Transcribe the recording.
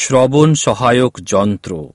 শ্রবণ সহায়ক যন্ত্র।